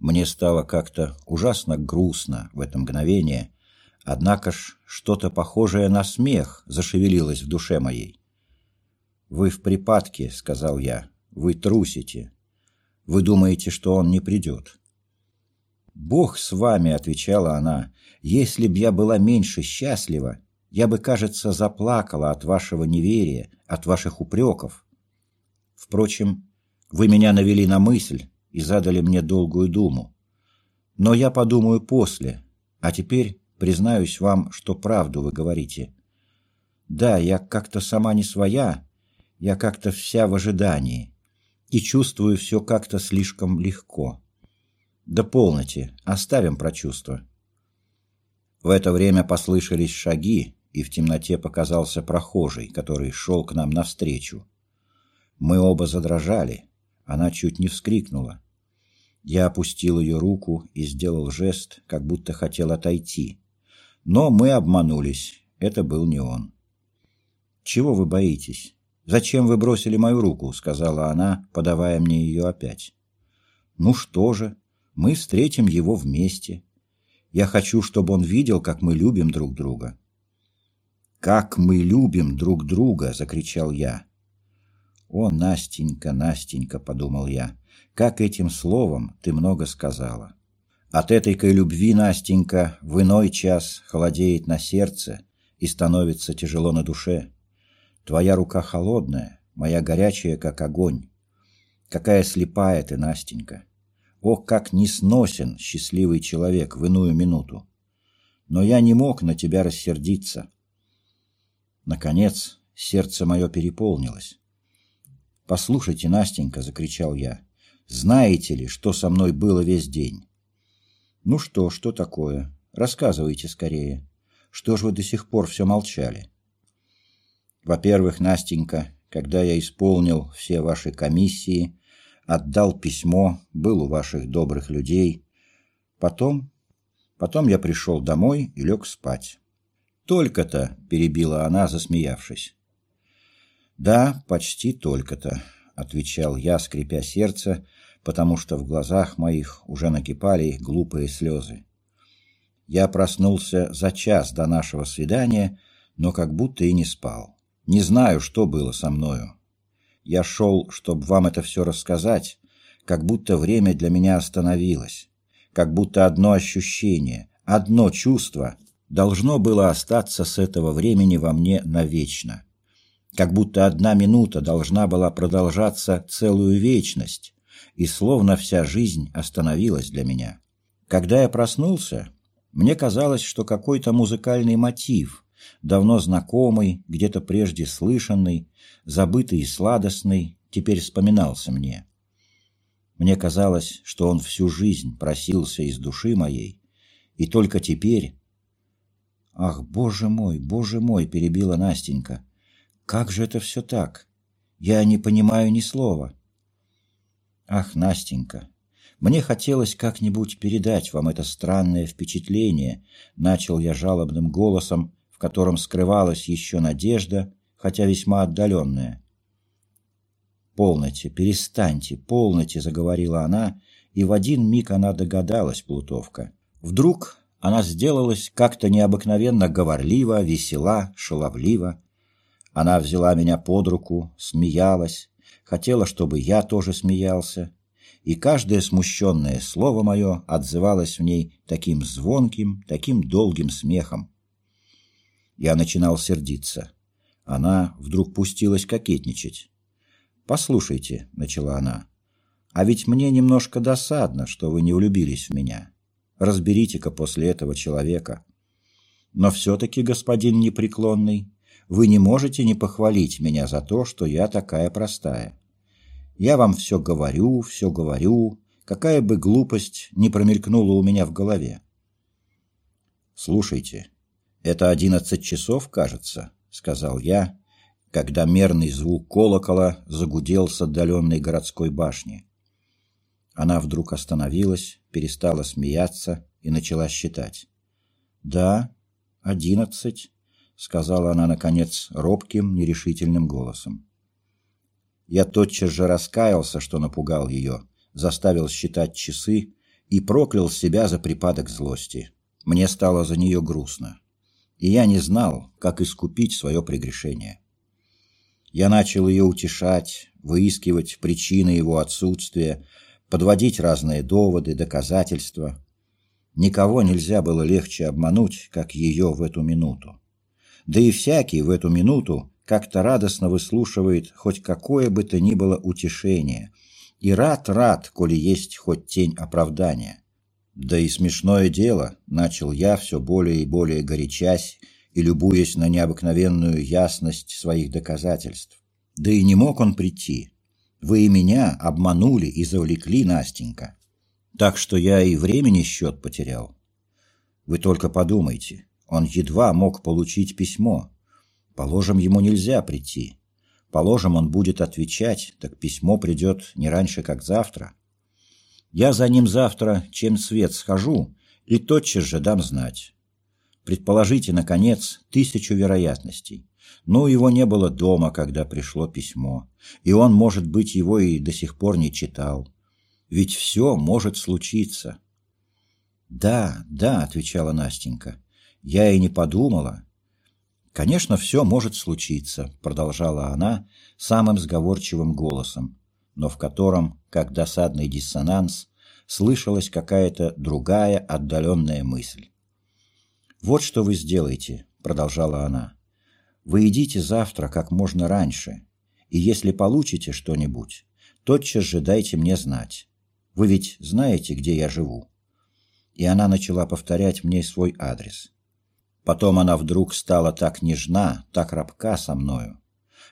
Мне стало как-то ужасно грустно в это мгновение, однако ж что-то похожее на смех зашевелилось в душе моей. «Вы в припадке», — сказал я, — «вы трусите. Вы думаете, что он не придет». «Бог с вами», — отвечала она, — «если б я была меньше счастлива, я бы, кажется, заплакала от вашего неверия, от ваших упреков. Впрочем, вы меня навели на мысль и задали мне долгую думу. Но я подумаю после, а теперь признаюсь вам, что правду вы говорите. Да, я как-то сама не своя, я как-то вся в ожидании и чувствую все как-то слишком легко. Да полноте, оставим про чувства. В это время послышались шаги, и в темноте показался прохожий, который шел к нам навстречу. Мы оба задрожали, она чуть не вскрикнула. Я опустил ее руку и сделал жест, как будто хотел отойти. Но мы обманулись, это был не он. «Чего вы боитесь? Зачем вы бросили мою руку?» — сказала она, подавая мне ее опять. «Ну что же, мы встретим его вместе. Я хочу, чтобы он видел, как мы любим друг друга. «Как мы любим друг друга!» — закричал я. «О, Настенька, Настенька!» — подумал я. «Как этим словом ты много сказала!» От этой-кой любви, Настенька, в иной час холодеет на сердце и становится тяжело на душе. Твоя рука холодная, моя горячая, как огонь. Какая слепая ты, Настенька! Ох, как несносен счастливый человек в иную минуту! Но я не мог на тебя рассердиться. Наконец, сердце мое переполнилось. «Послушайте, Настенька!» — закричал я. «Знаете ли, что со мной было весь день?» «Ну что, что такое? Рассказывайте скорее. Что ж вы до сих пор все молчали?» «Во-первых, Настенька, когда я исполнил все ваши комиссии, отдал письмо, был у ваших добрых людей. Потом... Потом я пришел домой и лег спать. «Только-то», — перебила она, засмеявшись. «Да, почти только-то», — отвечал я, скрипя сердце, потому что в глазах моих уже накипали глупые слезы. Я проснулся за час до нашего свидания, но как будто и не спал. Не знаю, что было со мною. Я шел, чтобы вам это все рассказать, как будто время для меня остановилось, как будто одно ощущение, одно чувство должно было остаться с этого времени во мне навечно. Как будто одна минута должна была продолжаться целую вечность, и словно вся жизнь остановилась для меня. Когда я проснулся, мне казалось, что какой-то музыкальный мотив, давно знакомый, где-то прежде слышанный, забытый и сладостный, теперь вспоминался мне. Мне казалось, что он всю жизнь просился из души моей, и только теперь, «Ах, боже мой, боже мой!» – перебила Настенька. «Как же это все так? Я не понимаю ни слова». «Ах, Настенька, мне хотелось как-нибудь передать вам это странное впечатление», – начал я жалобным голосом, в котором скрывалась еще надежда, хотя весьма отдаленная. «Полноте, перестаньте, полноте», — заговорила она, и в один миг она догадалась, Плутовка. Вдруг она сделалась как-то необыкновенно говорлива, весела, шаловлива. Она взяла меня под руку, смеялась, хотела, чтобы я тоже смеялся, и каждое смущенное слово мое отзывалось в ней таким звонким, таким долгим смехом. Я начинал сердиться. Она вдруг пустилась кокетничать. «Послушайте», — начала она, — «а ведь мне немножко досадно, что вы не влюбились в меня. Разберите-ка после этого человека. Но все-таки, господин непреклонный, вы не можете не похвалить меня за то, что я такая простая. Я вам все говорю, все говорю, какая бы глупость не промелькнула у меня в голове. «Слушайте, это одиннадцать часов, кажется», — сказал я, когда мерный звук колокола загудел с отдаленной городской башни. Она вдруг остановилась, перестала смеяться и начала считать. «Да, одиннадцать», — сказала она, наконец, робким, нерешительным голосом. Я тотчас же раскаялся, что напугал ее, заставил считать часы и проклял себя за припадок злости. Мне стало за нее грустно, и я не знал, как искупить свое прегрешение. Я начал ее утешать, выискивать причины его отсутствия, подводить разные доводы, доказательства. Никого нельзя было легче обмануть, как ее в эту минуту. Да и всякий в эту минуту как-то радостно выслушивает хоть какое бы то ни было утешение, и рад-рад, коли есть хоть тень оправдания. Да и смешное дело, начал я все более и более горячась и любуясь на необыкновенную ясность своих доказательств. Да и не мог он прийти. Вы и меня обманули и завлекли, Настенька. Так что я и времени счет потерял. Вы только подумайте, он едва мог получить письмо. Положим, ему нельзя прийти. Положим, он будет отвечать, так письмо придет не раньше, как завтра. Я за ним завтра, чем свет схожу, и тотчас же дам знать. Предположите, наконец, тысячу вероятностей. Ну, его не было дома, когда пришло письмо, и он, может быть, его и до сих пор не читал. Ведь все может случиться. «Да, да», — отвечала Настенька, — «я и не подумала». «Конечно, все может случиться», — продолжала она самым сговорчивым голосом, но в котором, как досадный диссонанс, слышалась какая-то другая отдаленная мысль. «Вот что вы сделаете», — продолжала она. «Вы идите завтра как можно раньше, и если получите что-нибудь, тотчас же дайте мне знать. Вы ведь знаете, где я живу». И она начала повторять мне свой адрес. Потом она вдруг стала так нежна, так рабка со мною.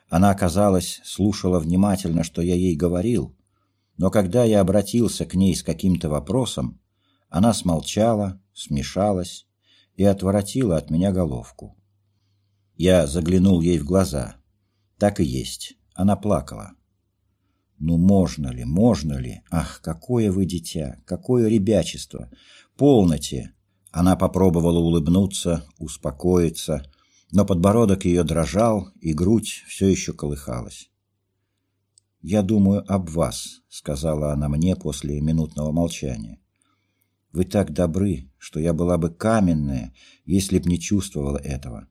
Она, казалось, слушала внимательно, что я ей говорил, но когда я обратился к ней с каким-то вопросом, она смолчала, смешалась и отворотила от меня головку. Я заглянул ей в глаза. Так и есть. Она плакала. Ну можно ли, можно ли? Ах, какое вы дитя, какое ребячество! Полноте! Она попробовала улыбнуться, успокоиться, но подбородок ее дрожал, и грудь все еще колыхалась. «Я думаю об вас», — сказала она мне после минутного молчания. «Вы так добры, что я была бы каменная, если б не чувствовала этого.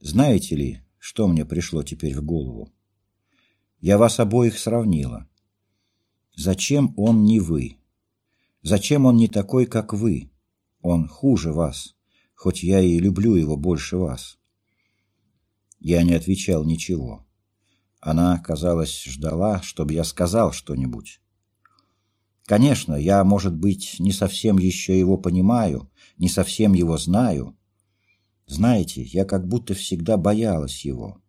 Знаете ли, что мне пришло теперь в голову? Я вас обоих сравнила. Зачем он не вы? Зачем он не такой, как вы? Он хуже вас, хоть я и люблю его больше вас». Я не отвечал ничего. Она, казалось, ждала, чтобы я сказал что-нибудь. Конечно, я, может быть, не совсем еще его понимаю, не совсем его знаю. Знаете, я как будто всегда боялась его.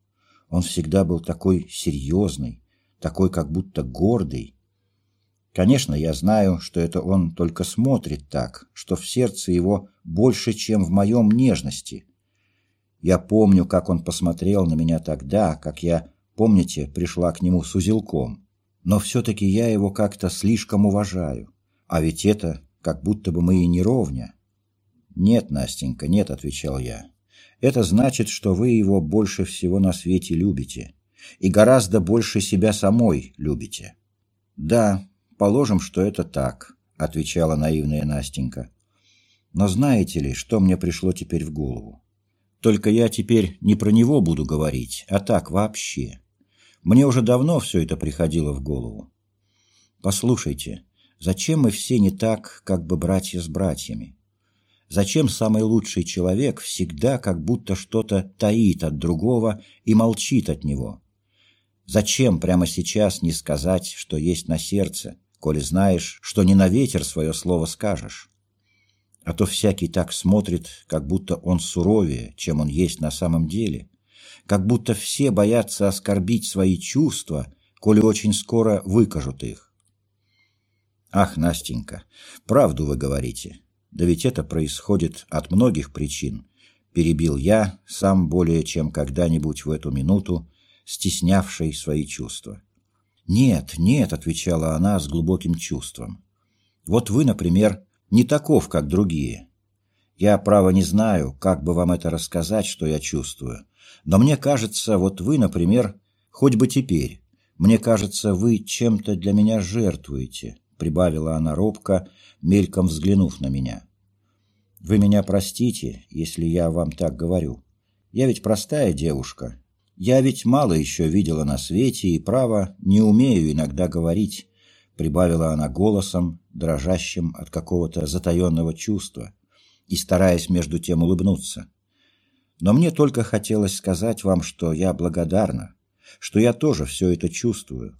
Он всегда был такой серьезный, такой как будто гордый. Конечно, я знаю, что это он только смотрит так, что в сердце его больше, чем в моем нежности. Я помню, как он посмотрел на меня тогда, как я Помните, пришла к нему с узелком. Но все-таки я его как-то слишком уважаю. А ведь это как будто бы мы и не ровня. «Нет, Настенька, нет», — отвечал я. «Это значит, что вы его больше всего на свете любите. И гораздо больше себя самой любите». «Да, положим, что это так», — отвечала наивная Настенька. «Но знаете ли, что мне пришло теперь в голову? Только я теперь не про него буду говорить, а так вообще. Мне уже давно все это приходило в голову. Послушайте, зачем мы все не так, как бы братья с братьями? Зачем самый лучший человек всегда как будто что-то таит от другого и молчит от него? Зачем прямо сейчас не сказать, что есть на сердце, коли знаешь, что не на ветер свое слово скажешь? А то всякий так смотрит, как будто он суровее, чем он есть на самом деле как будто все боятся оскорбить свои чувства, коли очень скоро выкажут их. Ах, Настенька, правду вы говорите. Да ведь это происходит от многих причин, перебил я, сам более чем когда-нибудь в эту минуту, стеснявший свои чувства. «Нет, нет», — отвечала она с глубоким чувством. «Вот вы, например, не таков, как другие. Я, право, не знаю, как бы вам это рассказать, что я чувствую. Но мне кажется, вот вы, например, хоть бы теперь, мне кажется, вы чем-то для меня жертвуете, прибавила она робко, мельком взглянув на меня. Вы меня простите, если я вам так говорю. Я ведь простая девушка. Я ведь мало еще видела на свете и, право, не умею иногда говорить, прибавила она голосом, дрожащим от какого-то затаенного чувства, и стараясь между тем улыбнуться. Но мне только хотелось сказать вам, что я благодарна, что я тоже все это чувствую.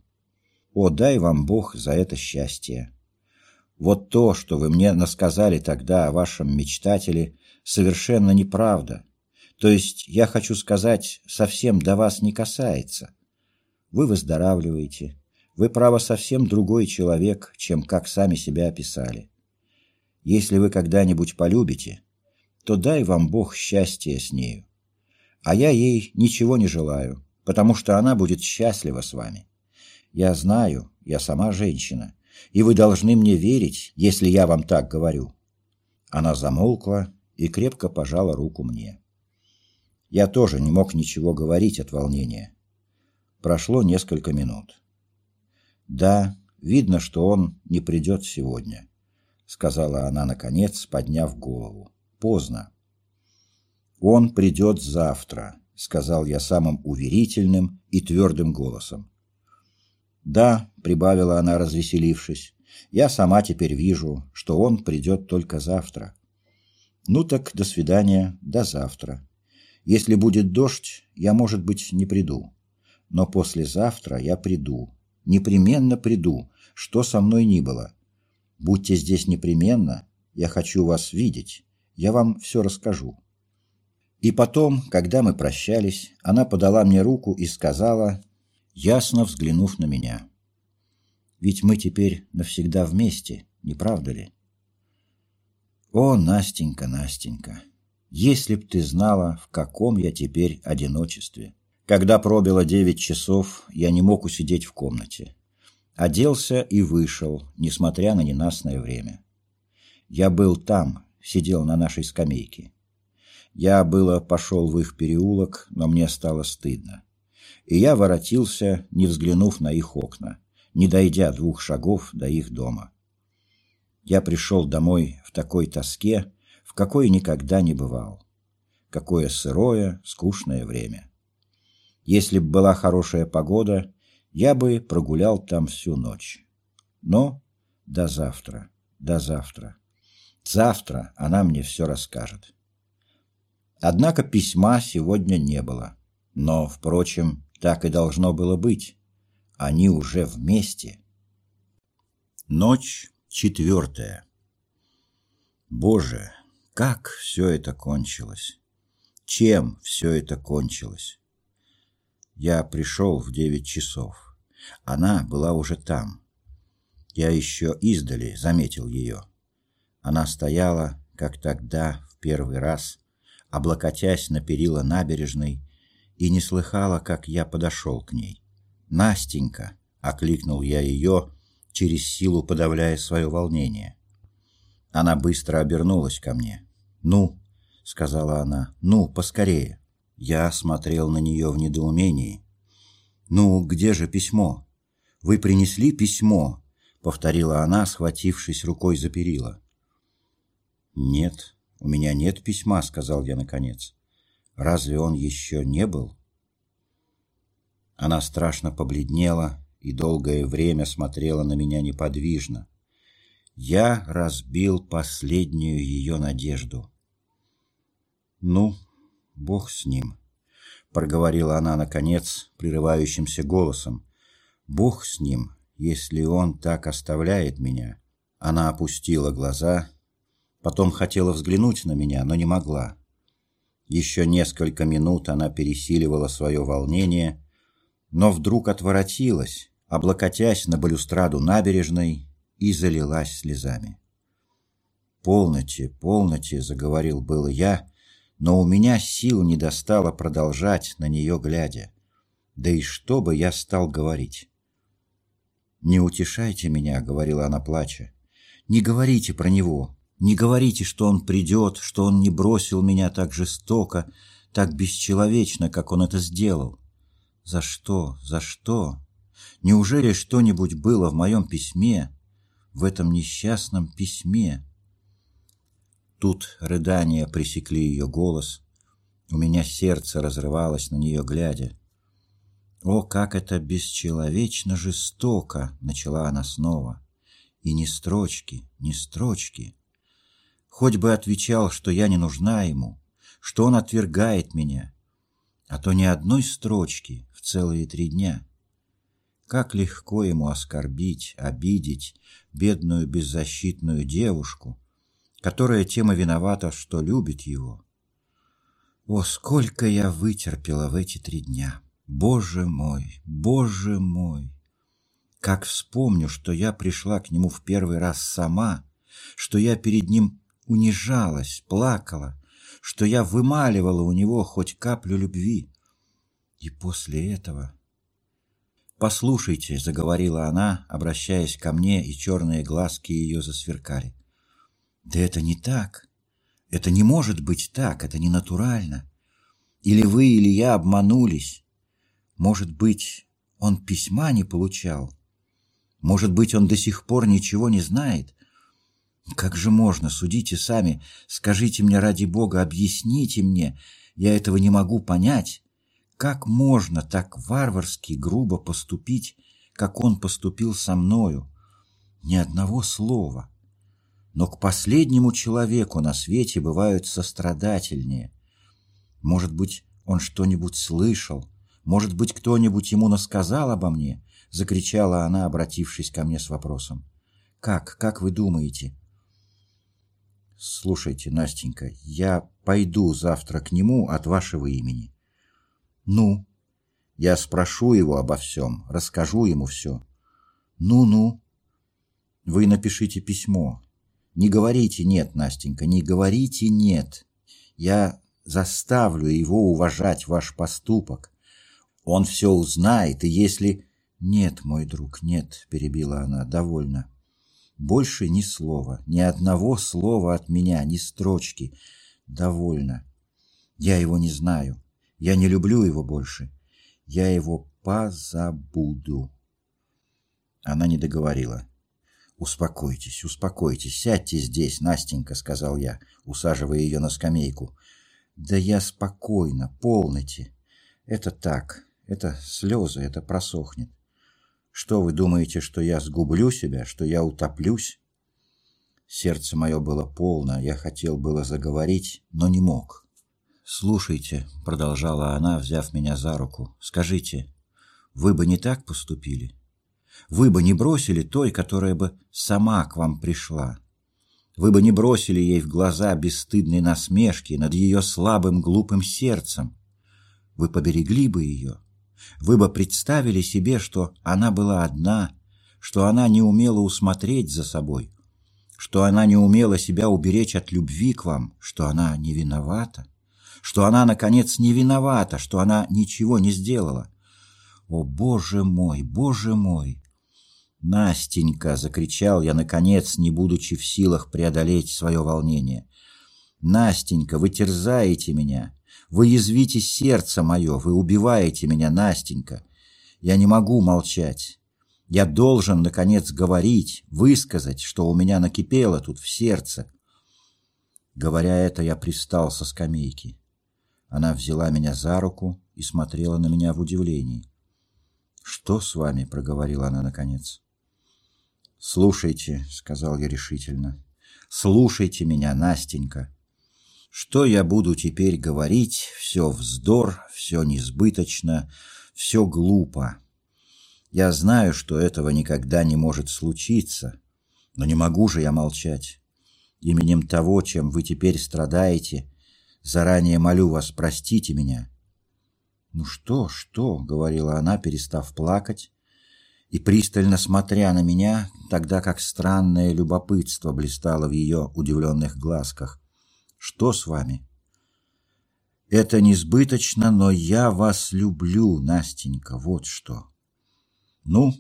О, дай вам Бог за это счастье. Вот то, что вы мне насказали тогда о вашем мечтателе, совершенно неправда. То есть, я хочу сказать, совсем до вас не касается. Вы выздоравливаете. Вы, право, совсем другой человек, чем как сами себя описали. Если вы когда-нибудь полюбите, то дай вам Бог счастья с нею. А я ей ничего не желаю, потому что она будет счастлива с вами. Я знаю, я сама женщина, и вы должны мне верить, если я вам так говорю». Она замолкла и крепко пожала руку мне. Я тоже не мог ничего говорить от волнения. Прошло несколько минут. «Да, видно, что он не придет сегодня», — сказала она, наконец, подняв голову. «Поздно». «Он придет завтра», — сказал я самым уверительным и твердым голосом. «Да», — прибавила она, развеселившись, — «я сама теперь вижу, что он придет только завтра». «Ну так до свидания, до завтра. Если будет дождь, я, может быть, не приду. Но послезавтра я приду, непременно приду, что со мной ни было. Будьте здесь непременно, я хочу вас видеть, я вам все расскажу». И потом, когда мы прощались, она подала мне руку и сказала, ясно взглянув на меня. «Ведь мы теперь навсегда вместе, не правда ли?» «О, Настенька, Настенька, если б ты знала, в каком я теперь одиночестве!» Когда пробило девять часов, я не мог усидеть в комнате. Оделся и вышел, несмотря на ненастное время. Я был там, сидел на нашей скамейке. Я было пошел в их переулок, но мне стало стыдно и я воротился, не взглянув на их окна, не дойдя двух шагов до их дома. Я пришел домой в такой тоске, в какой никогда не бывал. Какое сырое, скучное время. Если б была хорошая погода, я бы прогулял там всю ночь. Но до завтра, до завтра. Завтра она мне все расскажет. Однако письма сегодня не было. Но, впрочем, так и должно было быть. Они уже вместе. Ночь четвертая. Боже, как все это кончилось! Чем все это кончилось? Я пришел в девять часов. Она была уже там. Я еще издали заметил ее. Она стояла, как тогда, в первый раз, облокотясь на перила набережной и не слыхала, как я подошел к ней. «Настенька!» — окликнул я ее, через силу подавляя свое волнение. Она быстро обернулась ко мне. «Ну!» — сказала она. «Ну, поскорее!» Я смотрел на нее в недоумении. «Ну, где же письмо?» «Вы принесли письмо?» — повторила она, схватившись рукой за перила. «Нет, у меня нет письма», — сказал я наконец. Разве он еще не был? Она страшно побледнела и долгое время смотрела на меня неподвижно. Я разбил последнюю ее надежду. «Ну, бог с ним», — проговорила она, наконец, прерывающимся голосом. «Бог с ним, если он так оставляет меня». Она опустила глаза, потом хотела взглянуть на меня, но не могла. Еще несколько минут она пересиливала свое волнение, но вдруг отворотилась, облокотясь на балюстраду набережной, и залилась слезами. «Полноте, полноте», — заговорил был я, но у меня сил не достало продолжать на нее глядя. Да и что бы я стал говорить? «Не утешайте меня», — говорила она, плача. «Не говорите про него. Не говорите, что он придет, что он не бросил меня так жестоко, так бесчеловечно, как он это сделал. За что? За что? Неужели что-нибудь было в моем письме? в этом несчастном письме. Тут рыдания пресекли ее голос. У меня сердце разрывалось на нее, глядя. «О, как это бесчеловечно жестоко!» — начала она снова. «И ни строчки, ни строчки. Хоть бы отвечал, что я не нужна ему, что он отвергает меня, а то ни одной строчки в целые три дня». Как легко ему оскорбить, обидеть бедную беззащитную девушку, которая тем и виновата, что любит его. О, сколько я вытерпела в эти три дня! Боже мой, Боже мой! Как вспомню, что я пришла к нему в первый раз сама, что я перед ним унижалась, плакала, что я вымаливала у него хоть каплю любви. И после этого... «Послушайте», — заговорила она, обращаясь ко мне, и черные глазки ее засверкали. «Да это не так. Это не может быть так, это не натурально. Или вы, или я обманулись. Может быть, он письма не получал? Может быть, он до сих пор ничего не знает? Как же можно, судите сами, скажите мне ради Бога, объясните мне, я этого не могу понять». Как можно так варварски грубо поступить, как он поступил со мною? Ни одного слова. Но к последнему человеку на свете бывают сострадательнее. Может быть, он что-нибудь слышал, может быть, кто-нибудь ему насказал обо мне, закричала она, обратившись ко мне с вопросом. Как, как вы думаете? Слушайте, Настенька, я пойду завтра к нему от вашего имени. «Ну?» «Я спрошу его обо всем, расскажу ему все». «Ну-ну?» «Вы напишите письмо. Не говорите «нет», Настенька, не говорите «нет». Я заставлю его уважать ваш поступок. Он все узнает, и если...» «Нет, мой друг, нет», — перебила она, — «довольно. Больше ни слова, ни одного слова от меня, ни строчки. Довольно. Я его не знаю. Я не люблю его больше. Я его позабуду. Она не договорила. «Успокойтесь, успокойтесь, сядьте здесь, Настенька», — сказал я, усаживая ее на скамейку. «Да я спокойно, полноте. Это так, это слезы, это просохнет. Что вы думаете, что я сгублю себя, что я утоплюсь?» Сердце мое было полно, я хотел было заговорить, но не мог. «Слушайте», — продолжала она, взяв меня за руку, — «скажите, вы бы не так поступили? Вы бы не бросили той, которая бы сама к вам пришла? Вы бы не бросили ей в глаза бесстыдной насмешки над ее слабым глупым сердцем? Вы поберегли бы ее? Вы бы представили себе, что она была одна, что она не умела усмотреть за собой, что она не умела себя уберечь от любви к вам, что она не виновата? что она, наконец, не виновата, что она ничего не сделала. О, боже мой, боже мой! Настенька, закричал я, наконец, не будучи в силах преодолеть свое волнение. Настенька, вы терзаете меня, вы язвите сердце мое, вы убиваете меня, Настенька. Я не могу молчать. Я должен, наконец, говорить, высказать, что у меня накипело тут в сердце. Говоря это, я пристал со скамейки. Она взяла меня за руку и смотрела на меня в удивлении. «Что с вами?» — проговорила она наконец. «Слушайте», — сказал я решительно. «Слушайте меня, Настенька. Что я буду теперь говорить? Все вздор, все несбыточно, все глупо. Я знаю, что этого никогда не может случиться, но не могу же я молчать. Именем того, чем вы теперь страдаете, Заранее молю вас, простите меня». «Ну что, что?» — говорила она, перестав плакать, и пристально смотря на меня, тогда как странное любопытство блистало в ее удивленных глазках. «Что с вами?» «Это несбыточно, но я вас люблю, Настенька, вот что». «Ну,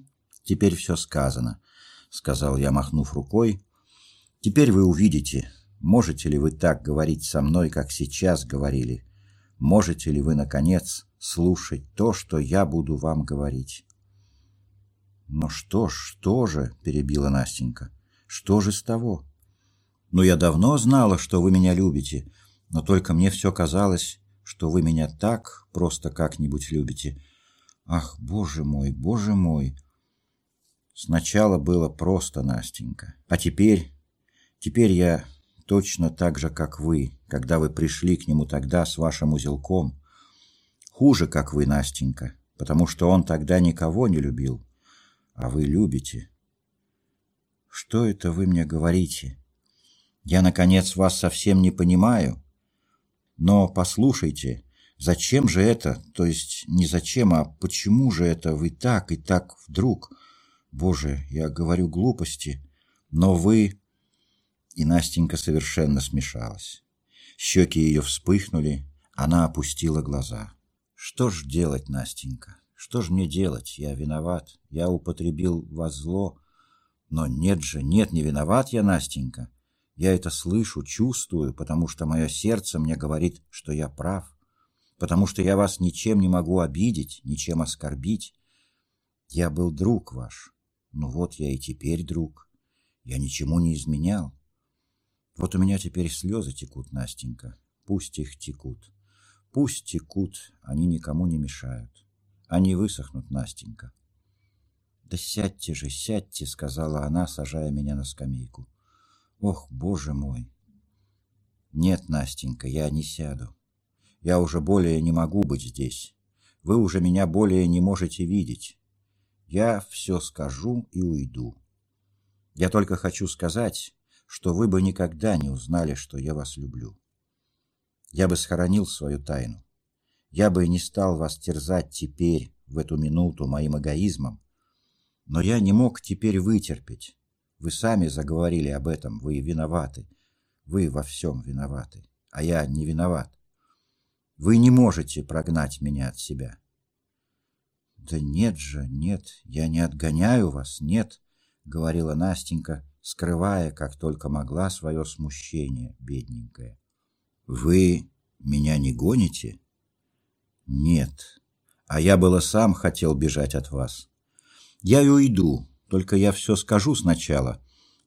теперь все сказано», — сказал я, махнув рукой. «Теперь вы увидите, Можете ли вы так говорить со мной, как сейчас говорили? Можете ли вы, наконец, слушать то, что я буду вам говорить?» «Ну что ж, что же?» — перебила Настенька. Что же с того? Ну, я давно знала, что вы меня любите, но только мне все казалось, что вы меня так просто как-нибудь любите. Ах, боже мой, боже мой! Сначала было просто, Настенька, а теперь... Теперь я точно так же, как вы, когда вы пришли к нему тогда с вашим узелком. Хуже, как вы, Настенька, потому что он тогда никого не любил, а вы любите. Что это вы мне говорите? Я, наконец, вас совсем не понимаю. Но послушайте, зачем же это, то есть не зачем, а почему же это вы так и так вдруг? Боже, я говорю глупости, но вы... И Настенька совершенно смешалась. Щеки ее вспыхнули, она опустила глаза. Что ж делать, Настенька? Что ж мне делать? Я виноват. Я употребил во зло. Но нет же, нет, не виноват я, Настенька. Я это слышу, чувствую, потому что мое сердце мне говорит, что я прав. Потому что я вас ничем не могу обидеть, ничем оскорбить. Я был друг ваш. Ну вот я и теперь друг. Я ничему не изменял. Вот у меня теперь слезы текут, Настенька. Пусть их текут. Пусть текут, они никому не мешают. Они высохнут, Настенька. «Да сядьте же, сядьте», — сказала она, сажая меня на скамейку. «Ох, боже мой!» «Нет, Настенька, я не сяду. Я уже более не могу быть здесь. Вы уже меня более не можете видеть. Я все скажу и уйду. Я только хочу сказать, что вы бы никогда не узнали, что я вас люблю. Я бы схоронил свою тайну. Я бы не стал вас терзать теперь, в эту минуту, моим эгоизмом, но я не мог теперь вытерпеть. Вы сами заговорили об этом, вы виноваты. Вы во всем виноваты, а я не виноват. Вы не можете прогнать меня от себя. Да нет же, нет, я не отгоняю вас, нет, говорила Настенька, скрывая, как только могла, свое смущение, бедненькая. Вы меня не гоните? Нет. А я было сам хотел бежать от вас. Я и уйду, только я все скажу сначала,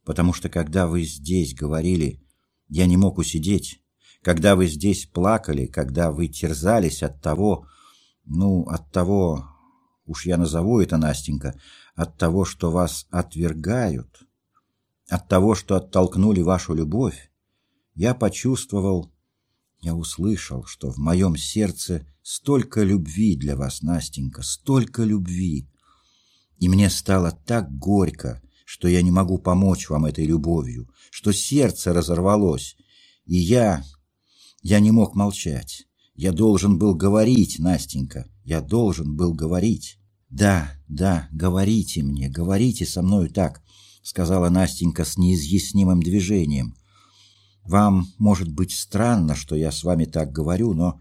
потому что когда вы здесь говорили, я не мог усидеть. Когда вы здесь плакали, когда вы терзались от того, ну, от того, уж я назову это, Настенька, от того, что вас отвергают, от того, что оттолкнули вашу любовь, я почувствовал, я услышал, что в моем сердце столько любви для вас, Настенька, столько любви, и мне стало так горько, что я не могу помочь вам этой любовью, что сердце разорвалось. И я... я не мог молчать. Я должен был говорить, Настенька, я должен был говорить. Да, да, говорите мне, говорите со мною так, сказала Настенька с неизъяснимым движением. Вам может быть странно, что я с вами так говорю, но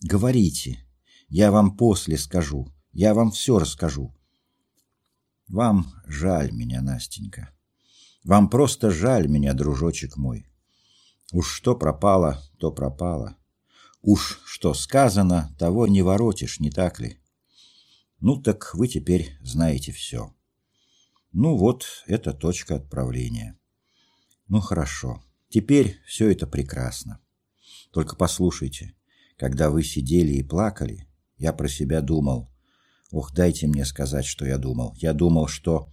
говорите. Я вам после скажу. Я вам все расскажу. Вам жаль меня, Настенька. Вам просто жаль меня, дружочек мой. Уж что пропало, то пропало. Уж что сказано, того не воротишь, не так ли? Ну так вы теперь знаете все. Ну вот, это точка отправления. Ну хорошо, теперь все это прекрасно. Только послушайте, когда вы сидели и плакали, я про себя думал, Ох, дайте мне сказать, что я думал. Я думал, что...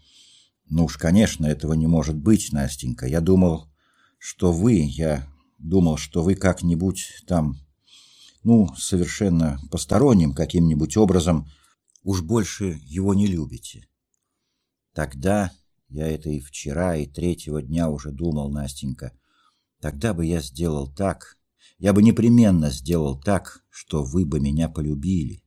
Ну уж, конечно, этого не может быть, Настенька. Я думал, что вы... Я думал, что вы как-нибудь там... Ну, совершенно посторонним каким-нибудь образом уж больше его не любите. Тогда, я это и вчера, и третьего дня уже думал, Настенька, тогда бы я сделал так, я бы непременно сделал так, что вы бы меня полюбили.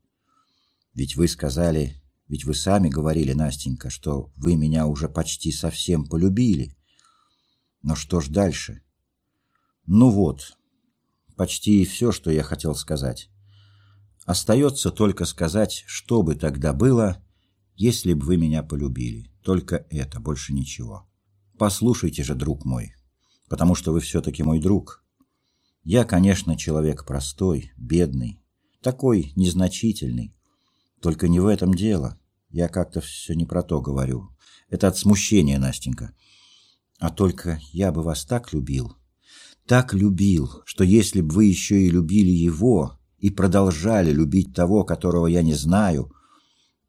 Ведь вы сказали, ведь вы сами говорили, Настенька, что вы меня уже почти совсем полюбили. Но что ж дальше? Ну вот, почти все, что я хотел сказать. Остается только сказать, что бы тогда было, если бы вы меня полюбили. Только это, больше ничего. Послушайте же, друг мой, потому что вы все-таки мой друг. Я, конечно, человек простой, бедный, такой незначительный, только не в этом дело. Я как-то все не про то говорю. Это от смущения, Настенька. А только я бы вас так любил, так любил, что если бы вы еще и любили его и продолжали любить того, которого я не знаю,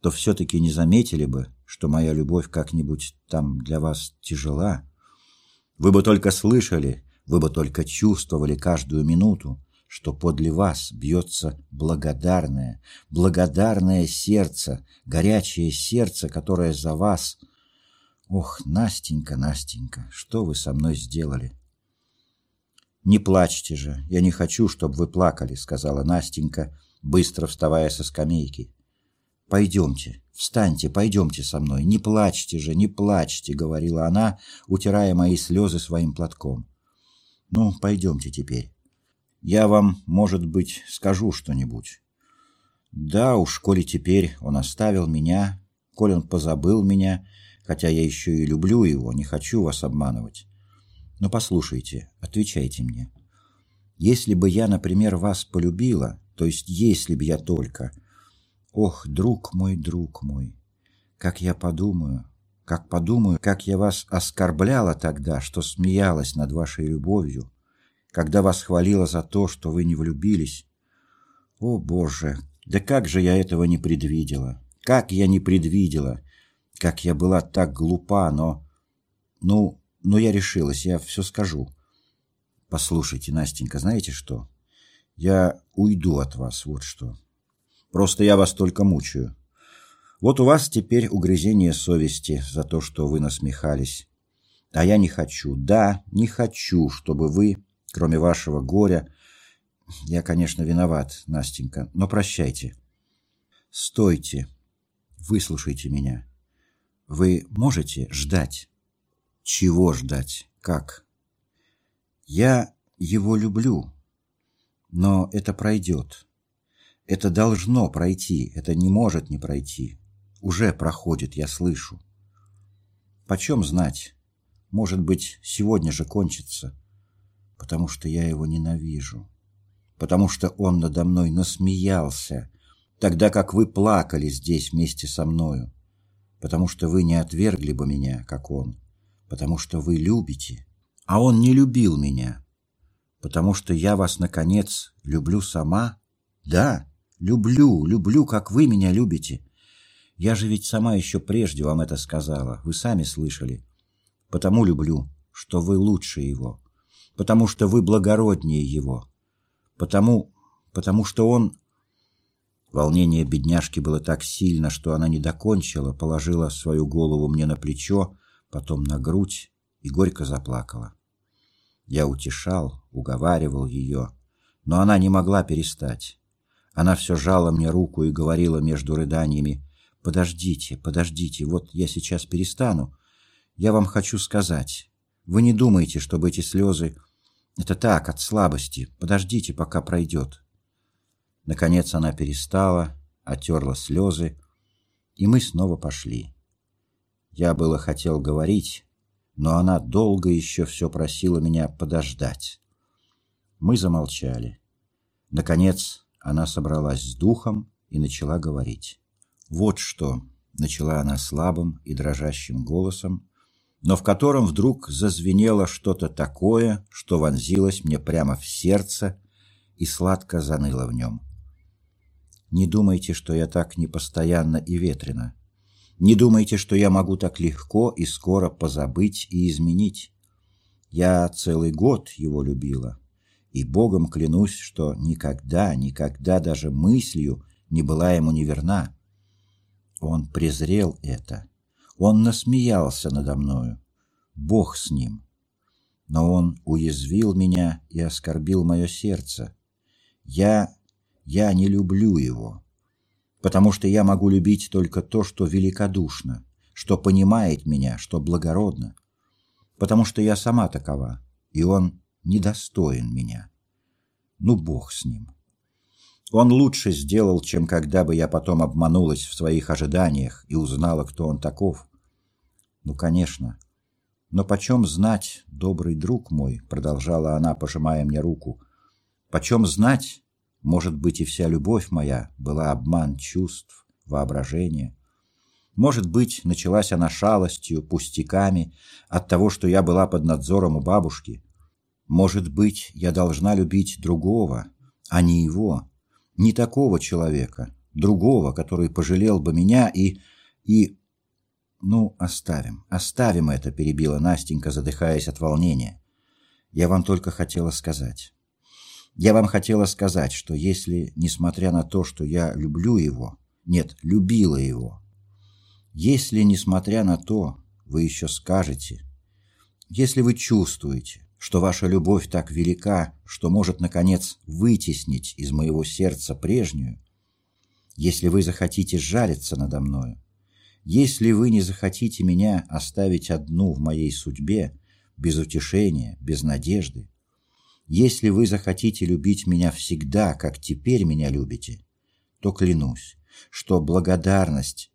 то все-таки не заметили бы, что моя любовь как-нибудь там для вас тяжела. Вы бы только слышали, вы бы только чувствовали каждую минуту, что подле вас бьется благодарное, благодарное сердце, горячее сердце, которое за вас. Ох, Настенька, Настенька, что вы со мной сделали? Не плачьте же, я не хочу, чтобы вы плакали, сказала Настенька, быстро вставая со скамейки. Пойдемте, встаньте, пойдемте со мной, не плачьте же, не плачьте, говорила она, утирая мои слезы своим платком. Ну, пойдемте теперь. Я вам, может быть, скажу что-нибудь. Да уж, коли теперь он оставил меня, коли он позабыл меня, хотя я еще и люблю его, не хочу вас обманывать. Но послушайте, отвечайте мне. Если бы я, например, вас полюбила, то есть если бы я только... Ох, друг мой, друг мой, как я подумаю, как подумаю, как я вас оскорбляла тогда, что смеялась над вашей любовью, когда вас хвалила за то, что вы не влюбились. О, Боже, да как же я этого не предвидела? Как я не предвидела? Как я была так глупа, но... Ну, ну я решилась, я все скажу. Послушайте, Настенька, знаете что? Я уйду от вас, вот что. Просто я вас только мучаю. Вот у вас теперь угрызение совести за то, что вы насмехались. А я не хочу, да, не хочу, чтобы вы кроме вашего горя. Я, конечно, виноват, Настенька, но прощайте. Стойте, выслушайте меня. Вы можете ждать? Чего ждать? Как? Я его люблю, но это пройдет. Это должно пройти, это не может не пройти. Уже проходит, я слышу. Почем знать? Может быть, сегодня же кончится потому что я его ненавижу, потому что он надо мной насмеялся, тогда как вы плакали здесь вместе со мною, потому что вы не отвергли бы меня, как он, потому что вы любите, а он не любил меня, потому что я вас, наконец, люблю сама? Да, люблю, люблю, как вы меня любите. Я же ведь сама еще прежде вам это сказала, вы сами слышали. Потому люблю, что вы лучше его потому что вы благороднее его, потому, потому что он... Волнение бедняжки было так сильно, что она не докончила, положила свою голову мне на плечо, потом на грудь и горько заплакала. Я утешал, уговаривал ее, но она не могла перестать. Она все жала мне руку и говорила между рыданиями, «Подождите, подождите, вот я сейчас перестану. Я вам хочу сказать. Вы не думаете, чтобы эти слезы это так, от слабости. Подождите, пока пройдет. Наконец она перестала, отерла слезы, и мы снова пошли. Я было хотел говорить, но она долго еще все просила меня подождать. Мы замолчали. Наконец она собралась с духом и начала говорить. «Вот что», — начала она слабым и дрожащим голосом, но в котором вдруг зазвенело что-то такое, что вонзилось мне прямо в сердце и сладко заныло в нем. Не думайте, что я так непостоянно и ветрено. Не думайте, что я могу так легко и скоро позабыть и изменить. Я целый год его любила, и Богом клянусь, что никогда, никогда даже мыслью не была ему неверна. Он презрел это он насмеялся надо мною. Бог с ним. Но он уязвил меня и оскорбил мое сердце. Я, я не люблю его, потому что я могу любить только то, что великодушно, что понимает меня, что благородно, потому что я сама такова, и он недостоин меня. Ну, Бог с ним. Он лучше сделал, чем когда бы я потом обманулась в своих ожиданиях и узнала, кто он таков. Ну, конечно. Но почем знать, добрый друг мой, продолжала она, пожимая мне руку, почем знать, может быть, и вся любовь моя была обман чувств, воображения. Может быть, началась она шалостью, пустяками, от того, что я была под надзором у бабушки. Может быть, я должна любить другого, а не его, не такого человека, другого, который пожалел бы меня и... и... Ну, оставим, оставим это, перебила Настенька, задыхаясь от волнения. Я вам только хотела сказать. Я вам хотела сказать, что если, несмотря на то, что я люблю его, нет, любила его, если, несмотря на то, вы еще скажете, если вы чувствуете, что ваша любовь так велика, что может, наконец, вытеснить из моего сердца прежнюю, если вы захотите жалиться надо мною, если вы не захотите меня оставить одну в моей судьбе, без утешения, без надежды, если вы захотите любить меня всегда, как теперь меня любите, то клянусь, что благодарность,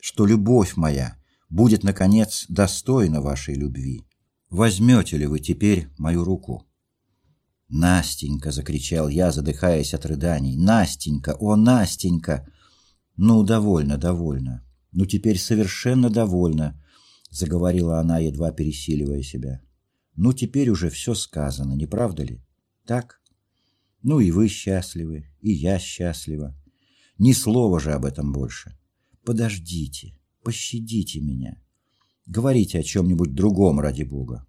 что любовь моя будет, наконец, достойна вашей любви. Возьмете ли вы теперь мою руку? «Настенька!» — закричал я, задыхаясь от рыданий. «Настенька! О, Настенька!» «Ну, довольно, довольно. Ну, теперь совершенно довольно», — заговорила она, едва пересиливая себя. Ну, теперь уже все сказано, не правда ли? Так? Ну и вы счастливы, и я счастлива. Ни слова же об этом больше. Подождите, пощадите меня. Говорите о чем-нибудь другом, ради бога.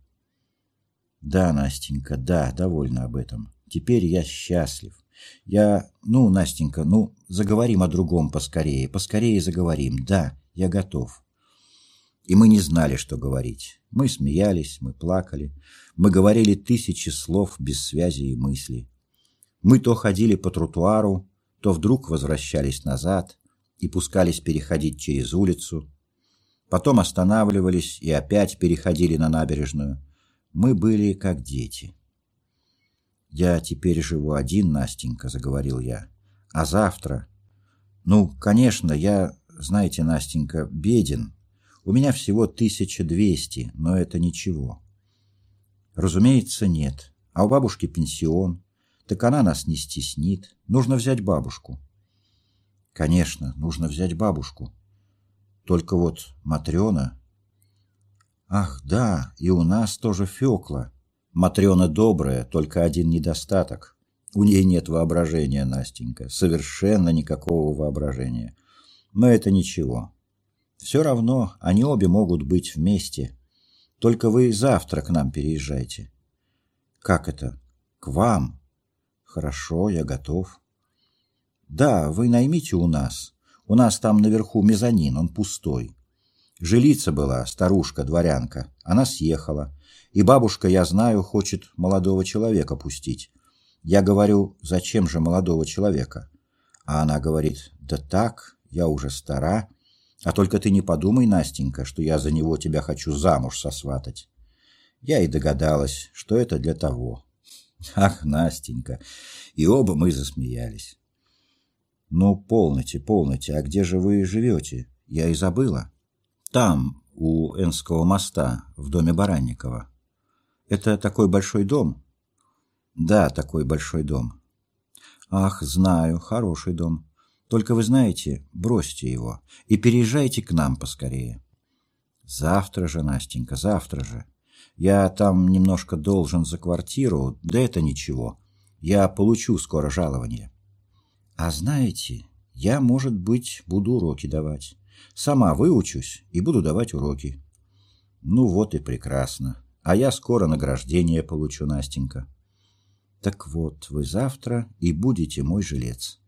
Да, Настенька, да, довольна об этом. Теперь я счастлив. Я... Ну, Настенька, ну, заговорим о другом поскорее. Поскорее заговорим. Да, я готов. И мы не знали, что говорить. Мы смеялись, мы плакали, мы говорили тысячи слов без связи и мысли. Мы то ходили по тротуару, то вдруг возвращались назад и пускались переходить через улицу. Потом останавливались и опять переходили на набережную. Мы были как дети. «Я теперь живу один, Настенька», — заговорил я. «А завтра...» «Ну, конечно, я, знаете, Настенька, беден, у меня всего 1200, но это ничего. Разумеется, нет. А у бабушки пенсион. Так она нас не стеснит. Нужно взять бабушку. Конечно, нужно взять бабушку. Только вот Матрена... Ах, да, и у нас тоже Фёкла. Матрена добрая, только один недостаток. У ней нет воображения, Настенька. Совершенно никакого воображения. Но это ничего. Все равно они обе могут быть вместе. Только вы завтра к нам переезжайте. Как это? К вам? Хорошо, я готов. Да, вы наймите у нас. У нас там наверху мезонин, он пустой. Жилица была, старушка-дворянка. Она съехала. И бабушка, я знаю, хочет молодого человека пустить. Я говорю, зачем же молодого человека? А она говорит, да так, я уже стара, а только ты не подумай, Настенька, что я за него тебя хочу замуж сосватать. Я и догадалась, что это для того. Ах, Настенька! И оба мы засмеялись. Ну, полноте, полноте, а где же вы живете? Я и забыла. Там, у Энского моста, в доме Баранникова. Это такой большой дом? Да, такой большой дом. Ах, знаю, хороший дом. Только вы знаете, бросьте его и переезжайте к нам поскорее. Завтра же, Настенька, завтра же. Я там немножко должен за квартиру, да это ничего. Я получу скоро жалование. А знаете, я, может быть, буду уроки давать. Сама выучусь и буду давать уроки. Ну вот и прекрасно. А я скоро награждение получу, Настенька. Так вот, вы завтра и будете мой жилец.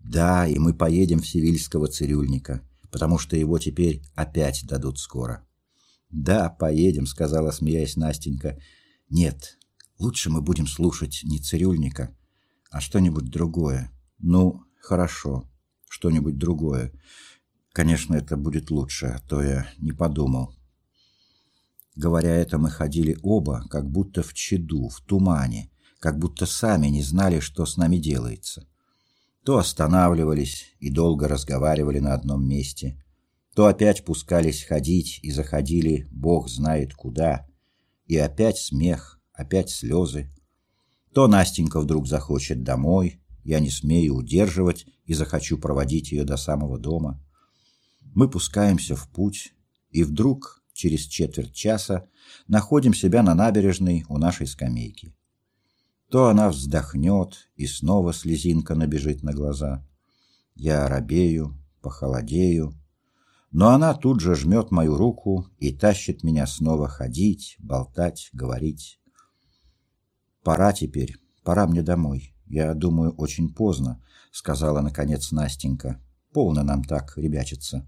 Да, и мы поедем в Севильского цирюльника, потому что его теперь опять дадут скоро. Да, поедем, сказала, смеясь Настенька. Нет, лучше мы будем слушать не цирюльника, а что-нибудь другое. Ну, хорошо, что-нибудь другое. Конечно, это будет лучше, а то я не подумал. Говоря это, мы ходили оба, как будто в чаду, в тумане, как будто сами не знали, что с нами делается то останавливались и долго разговаривали на одном месте, то опять пускались ходить и заходили бог знает куда, и опять смех, опять слезы. То Настенька вдруг захочет домой, я не смею удерживать и захочу проводить ее до самого дома. Мы пускаемся в путь, и вдруг, через четверть часа, находим себя на набережной у нашей скамейки. То она вздохнет, и снова слезинка набежит на глаза. Я робею, похолодею, но она тут же жмет мою руку и тащит меня снова ходить, болтать, говорить. Пора теперь, пора мне домой. Я думаю, очень поздно, сказала наконец Настенька. Полно нам так ребячиться.